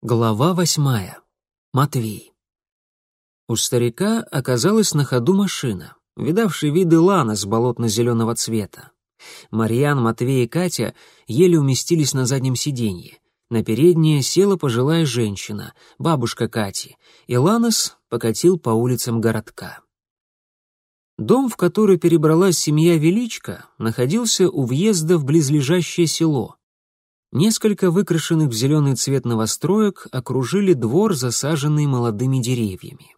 Глава восьмая. Матвей. У старика оказалась на ходу машина, видавший виды лана с болотно-зеленого цвета. Марьян, Матвей и Катя еле уместились на заднем сиденье. На переднее села пожилая женщина, бабушка Кати, и Ланос покатил по улицам городка. Дом, в который перебралась семья Величко, находился у въезда в близлежащее село. Несколько выкрашенных в зеленый цвет новостроек окружили двор, засаженный молодыми деревьями.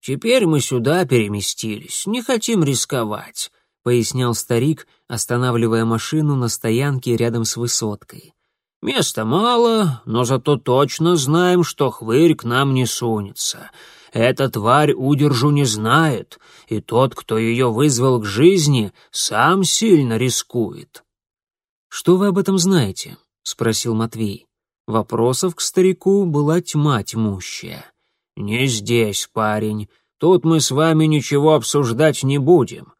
«Теперь мы сюда переместились, не хотим рисковать», — пояснял старик, останавливая машину на стоянке рядом с высоткой. «Места мало, но зато точно знаем, что хвырь к нам не сунется. Эта тварь удержу не знает, и тот, кто ее вызвал к жизни, сам сильно рискует». «Что вы об этом знаете?» — спросил Матвей. Вопросов к старику была тьма тьмущая. «Не здесь, парень. Тут мы с вами ничего обсуждать не будем.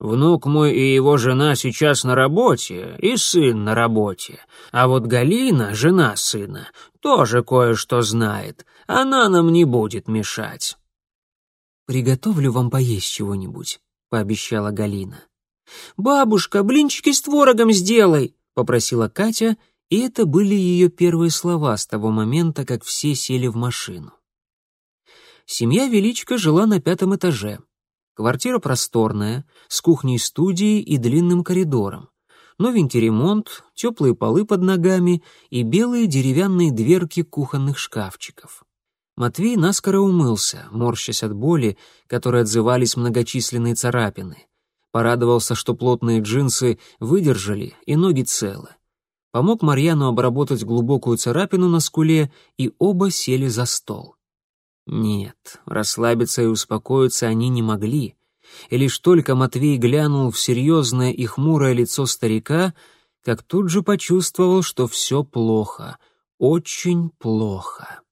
Внук мой и его жена сейчас на работе, и сын на работе. А вот Галина, жена сына, тоже кое-что знает. Она нам не будет мешать». «Приготовлю вам поесть чего-нибудь», — пообещала Галина. «Бабушка, блинчики с творогом сделай», — попросила Катя, и это были ее первые слова с того момента, как все сели в машину. Семья Величко жила на пятом этаже. Квартира просторная, с кухней-студией и длинным коридором. Новенький ремонт, теплые полы под ногами и белые деревянные дверки кухонных шкафчиков. Матвей наскоро умылся, морщась от боли, которые отзывались многочисленные царапины. Порадовался, что плотные джинсы выдержали и ноги целы. Помог Марьяну обработать глубокую царапину на скуле, и оба сели за стол. Нет, расслабиться и успокоиться они не могли. И лишь только Матвей глянул в серьезное и хмурое лицо старика, как тут же почувствовал, что все плохо, очень плохо.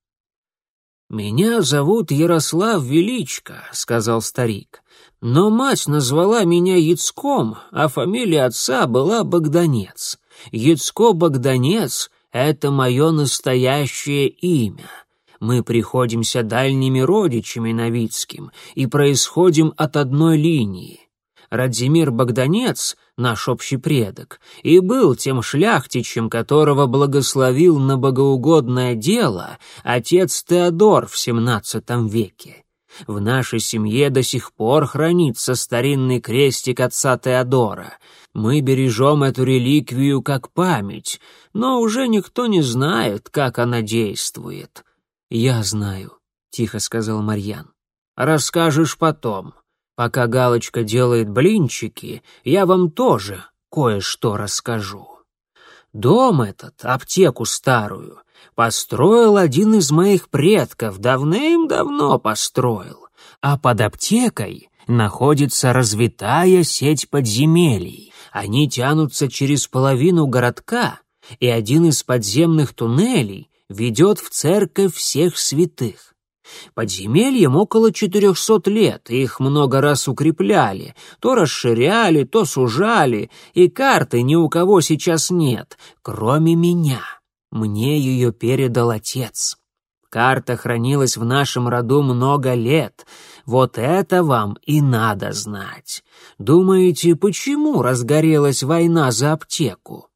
«Меня зовут Ярослав Величко», — сказал старик. «Но мать назвала меня Яцком, а фамилия отца была Богданец. Яцко Богданец — это мое настоящее имя. Мы приходимся дальними родичами Новицким и происходим от одной линии. Радзимир Богданец, наш общий предок, и был тем шляхтичем, которого благословил на богоугодное дело отец Теодор в XVII веке. В нашей семье до сих пор хранится старинный крестик отца Теодора. Мы бережем эту реликвию как память, но уже никто не знает, как она действует. «Я знаю», — тихо сказал Марьян. «Расскажешь потом. Пока Галочка делает блинчики, я вам тоже кое-что расскажу. Дом этот, аптеку старую, построил один из моих предков, давным-давно построил, а под аптекой находится развитая сеть подземелий. Они тянутся через половину городка, и один из подземных туннелей ведет в церковь всех святых. Подземельям около четырехсот лет, их много раз укрепляли, то расширяли, то сужали, и карты ни у кого сейчас нет, кроме меня. Мне ее передал отец. Карта хранилась в нашем роду много лет. Вот это вам и надо знать. Думаете, почему разгорелась война за аптеку?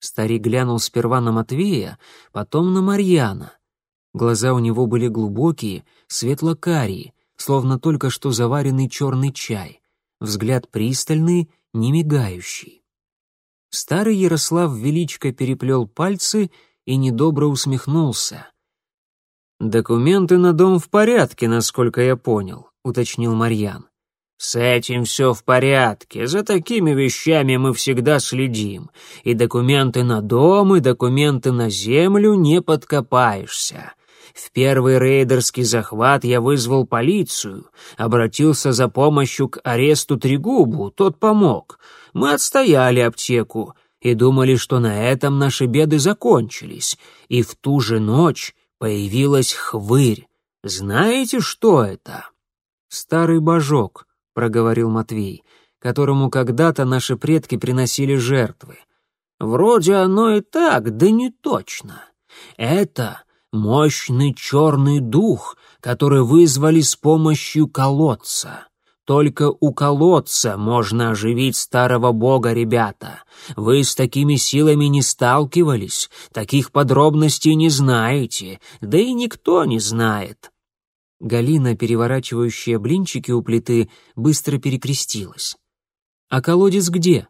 Старик глянул сперва на Матвея, потом на Марьяна. Глаза у него были глубокие, светло-карие, словно только что заваренный черный чай. Взгляд пристальный, не мигающий. Старый Ярослав величко переплел пальцы и недобро усмехнулся. «Документы на дом в порядке, насколько я понял», — уточнил Марьян. «С этим все в порядке. За такими вещами мы всегда следим. И документы на дом, и документы на землю не подкопаешься. В первый рейдерский захват я вызвал полицию, обратился за помощью к аресту Трегубу, тот помог. Мы отстояли аптеку и думали, что на этом наши беды закончились. И в ту же ночь появилась хвырь. Знаете, что это?» «Старый божок», проговорил Матвей, которому когда-то наши предки приносили жертвы. Вроде оно и так, да не точно. Это мощный черный дух, который вызвали с помощью колодца. Только у колодца можно оживить старого бога, ребята. Вы с такими силами не сталкивались, таких подробностей не знаете, да и никто не знает». Галина, переворачивающая блинчики у плиты, быстро перекрестилась. «А колодец где?»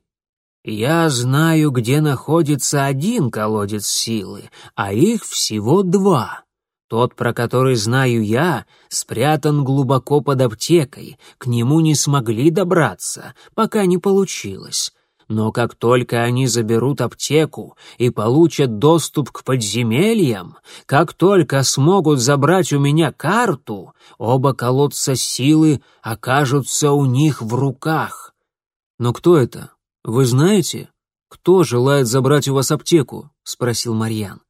«Я знаю, где находится один колодец силы, а их всего два. Тот, про который знаю я, спрятан глубоко под аптекой, к нему не смогли добраться, пока не получилось. Но как только они заберут аптеку и получат доступ к подземельям, как только смогут забрать у меня карту, оба колодца силы окажутся у них в руках. Но кто это? Вы знаете? Кто желает забрать у вас аптеку? спросил Марьян.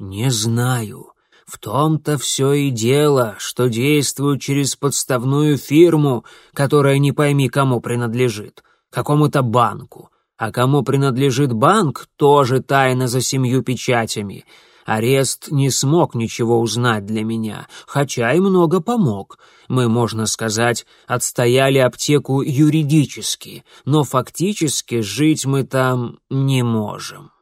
Не знаю. В том-то все и дело, что действую через подставную фирму, которая не пойми кому принадлежит, какому-то банку. А кому принадлежит банк, тоже тайна за семью печатями. Арест не смог ничего узнать для меня, хотя и много помог. Мы, можно сказать, отстояли аптеку юридически, но фактически жить мы там не можем.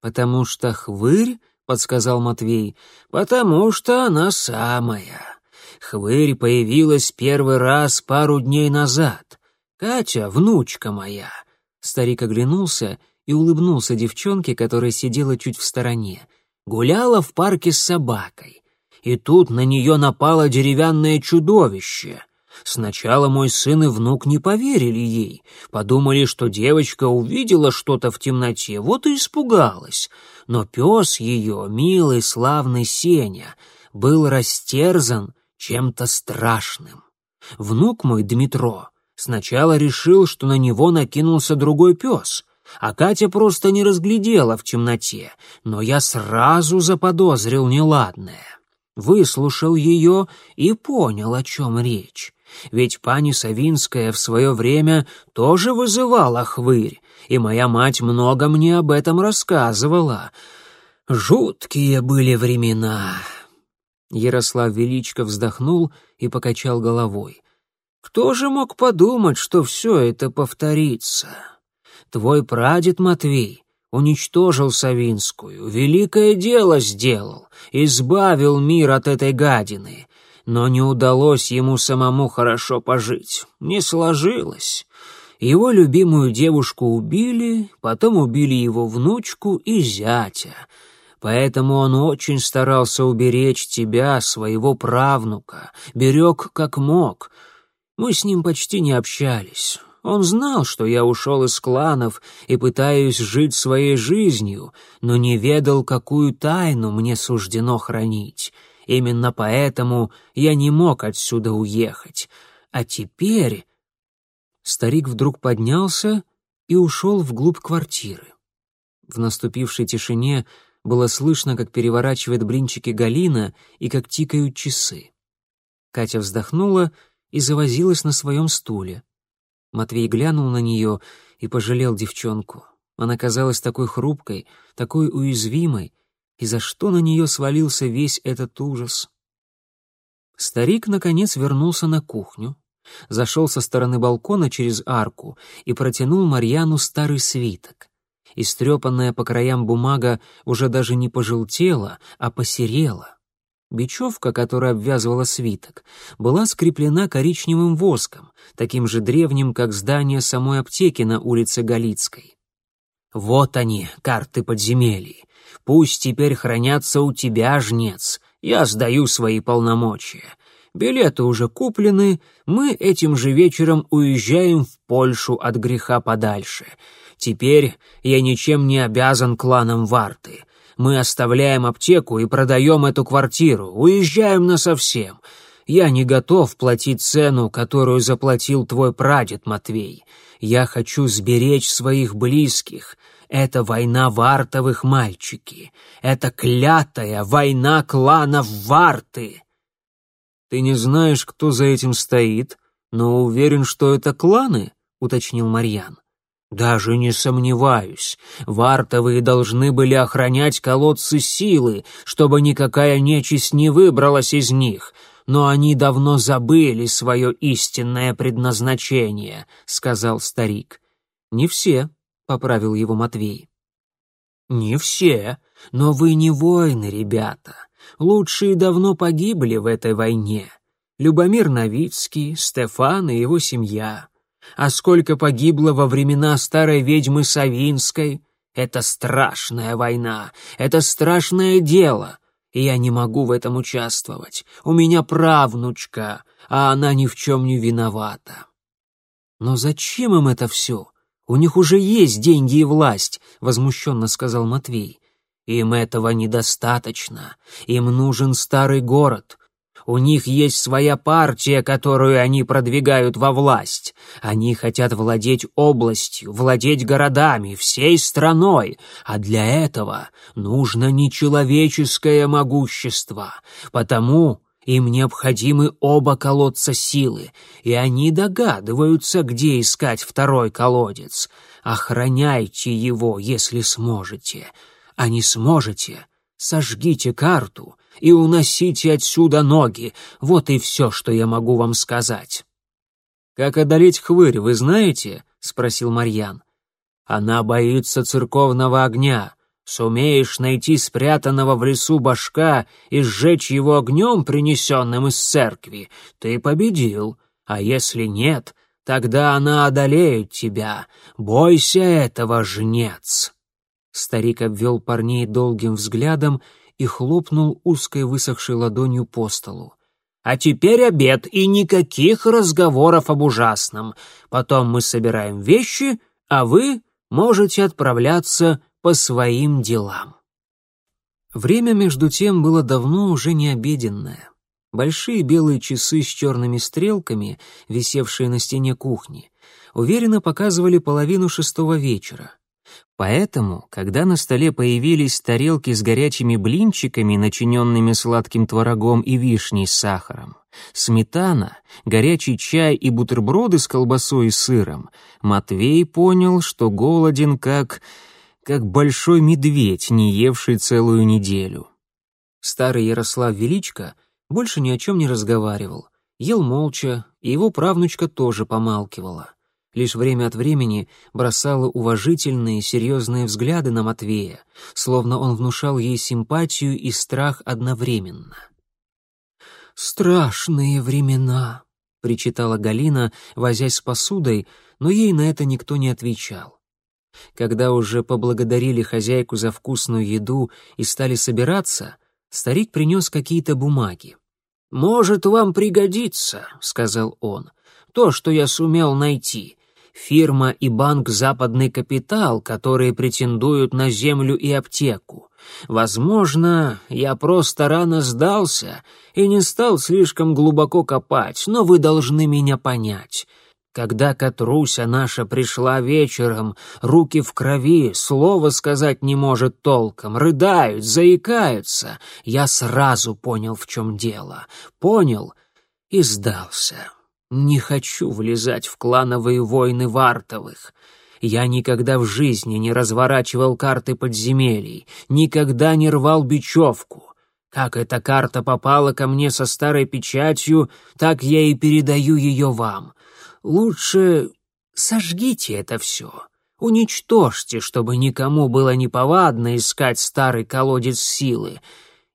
Потому что хвырь подсказал Матвей. «Потому что она самая. Хвырь появилась первый раз пару дней назад. Катя, внучка моя». Старик оглянулся и улыбнулся девчонке, которая сидела чуть в стороне. Гуляла в парке с собакой. И тут на нее напало деревянное чудовище. Сначала мой сын и внук не поверили ей, подумали, что девочка увидела что-то в темноте, вот и испугалась. Но пес ее, милый, славный Сеня, был растерзан чем-то страшным. Внук мой, Дмитро, сначала решил, что на него накинулся другой пес, а Катя просто не разглядела в темноте, но я сразу заподозрил неладное. Выслушал ее и понял, о чем речь. Ведь пани Савинская в свое время тоже вызывала хвырь, и моя мать много мне об этом рассказывала. Жуткие были времена. Ярослав Величко вздохнул и покачал головой. Кто же мог подумать, что все это повторится? Твой прадед Матвей уничтожил Савинскую, великое дело сделал, избавил мир от этой гадины но не удалось ему самому хорошо пожить. Не сложилось. Его любимую девушку убили, потом убили его внучку и зятя. Поэтому он очень старался уберечь тебя, своего правнука, берег как мог. Мы с ним почти не общались. Он знал, что я ушел из кланов и пытаюсь жить своей жизнью, но не ведал, какую тайну мне суждено хранить. Именно поэтому я не мог отсюда уехать. А теперь...» Старик вдруг поднялся и ушел вглубь квартиры. В наступившей тишине было слышно, как переворачивает блинчики Галина и как тикают часы. Катя вздохнула и завозилась на своем стуле. Матвей глянул на нее и пожалел девчонку. Она казалась такой хрупкой, такой уязвимой, и за что на нее свалился весь этот ужас. Старик, наконец, вернулся на кухню, зашел со стороны балкона через арку и протянул Марьяну старый свиток. Истрепанная по краям бумага уже даже не пожелтела, а посерела. Бечевка, которая обвязывала свиток, была скреплена коричневым воском, таким же древним, как здание самой аптеки на улице Галицкой. «Вот они, карты подземелий. Пусть теперь хранятся у тебя, жнец. Я сдаю свои полномочия. Билеты уже куплены, мы этим же вечером уезжаем в Польшу от греха подальше. Теперь я ничем не обязан кланам Варты. Мы оставляем аптеку и продаем эту квартиру, уезжаем насовсем. Я не готов платить цену, которую заплатил твой прадед Матвей. Я хочу сберечь своих близких, это война вартовых, мальчики. Это клятая война кланов Варты. Ты не знаешь, кто за этим стоит, но уверен, что это кланы, уточнил Марьян. Даже не сомневаюсь. Вартовые должны были охранять колодцы силы, чтобы никакая нечисть не выбралась из них. Но они давно забыли свое истинное предназначение, сказал старик. Не все, поправил его Матвей. Не все, но вы не воины, ребята. Лучшие давно погибли в этой войне. Любомир Новицкий, Стефан и его семья. А сколько погибло во времена старой ведьмы Савинской? Это страшная война, это страшное дело, и я не могу в этом участвовать. У меня правнучка, а она ни в чем не виновата. Но зачем им это все? У них уже есть деньги и власть, возмущенно сказал Матвей. Им этого недостаточно. Им нужен старый город, у них есть своя партия, которую они продвигают во власть. Они хотят владеть областью, владеть городами, всей страной, а для этого нужно нечеловеческое могущество. Потому им необходимы оба колодца силы, и они догадываются, где искать второй колодец. Охраняйте его, если сможете. А не сможете, сожгите карту и уносите отсюда ноги. Вот и все, что я могу вам сказать». «Как одолеть хвырь, вы знаете?» — спросил Марьян. «Она боится церковного огня. Сумеешь найти спрятанного в лесу башка и сжечь его огнем, принесенным из церкви, ты победил. А если нет, тогда она одолеет тебя. Бойся этого, жнец!» Старик обвел парней долгим взглядом и хлопнул узкой высохшей ладонью по столу. «А теперь обед и никаких разговоров об ужасном. Потом мы собираем вещи, а вы можете отправляться по своим делам». Время, между тем, было давно уже не обеденное. Большие белые часы с черными стрелками, висевшие на стене кухни, уверенно показывали половину шестого вечера. Поэтому, когда на столе появились тарелки с горячими блинчиками, начиненными сладким творогом и вишней с сахаром, сметана, горячий чай и бутерброды с колбасой и сыром, Матвей понял, что голоден как... как большой медведь, не евший целую неделю. Старый Ярослав Величко больше ни о чем не разговаривал, ел молча, и его правнучка тоже помалкивала лишь время от времени бросала уважительные, серьезные взгляды на Матвея, словно он внушал ей симпатию и страх одновременно. «Страшные времена», — причитала Галина, возясь с посудой, но ей на это никто не отвечал. Когда уже поблагодарили хозяйку за вкусную еду и стали собираться, старик принес какие-то бумаги. «Может, вам пригодится», — сказал он, — «то, что я сумел найти фирма и банк «Западный капитал», которые претендуют на землю и аптеку. Возможно, я просто рано сдался и не стал слишком глубоко копать, но вы должны меня понять. Когда Катруся наша пришла вечером, руки в крови, слова сказать не может толком, рыдают, заикаются, я сразу понял, в чем дело. Понял и сдался. Не хочу влезать в клановые войны Вартовых. Я никогда в жизни не разворачивал карты подземелий, никогда не рвал бечевку. Как эта карта попала ко мне со старой печатью, так я и передаю ее вам. Лучше сожгите это все. Уничтожьте, чтобы никому было неповадно искать старый колодец силы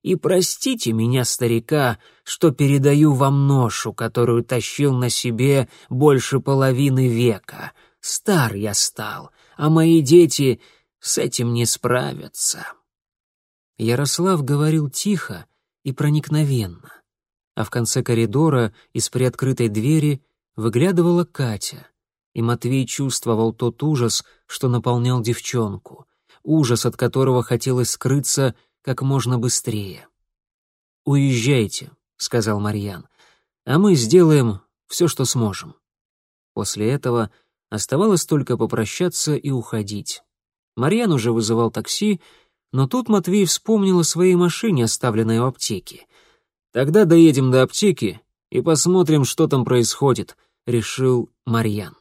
и простите меня, старика, что передаю вам ношу, которую тащил на себе больше половины века. Стар я стал, а мои дети с этим не справятся». Ярослав говорил тихо и проникновенно, а в конце коридора из приоткрытой двери выглядывала Катя, и Матвей чувствовал тот ужас, что наполнял девчонку, ужас, от которого хотелось скрыться как можно быстрее. «Уезжайте», — сказал Марьян, — «а мы сделаем все, что сможем». После этого оставалось только попрощаться и уходить. Марьян уже вызывал такси, но тут Матвей вспомнил о своей машине, оставленной в аптеке. «Тогда доедем до аптеки и посмотрим, что там происходит», — решил Марьян.